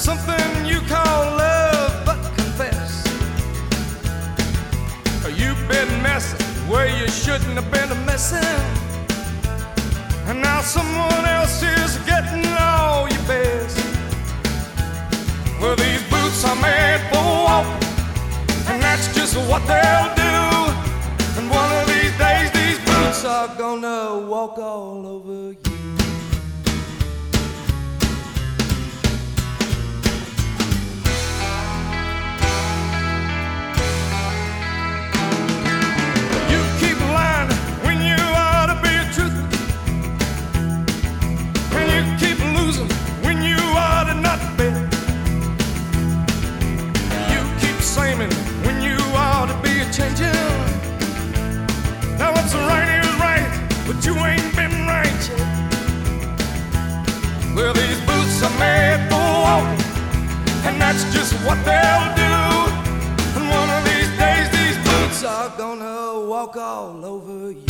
Something you call love, but confess. You've been messing where you shouldn't have been messing. And now someone else is getting all your best. Well, these boots are made for walking, and that's just what they'll do. And one of these days, these boots are gonna walk all over you. When you ought to not be. You keep saying when you ought to be a. Now what's right is right, but you ain't been right. Well, these boots are made for walking, and that's just what they'll do. And one of these days, these boots are gonna walk all over. You